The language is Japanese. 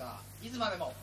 かいつまでも。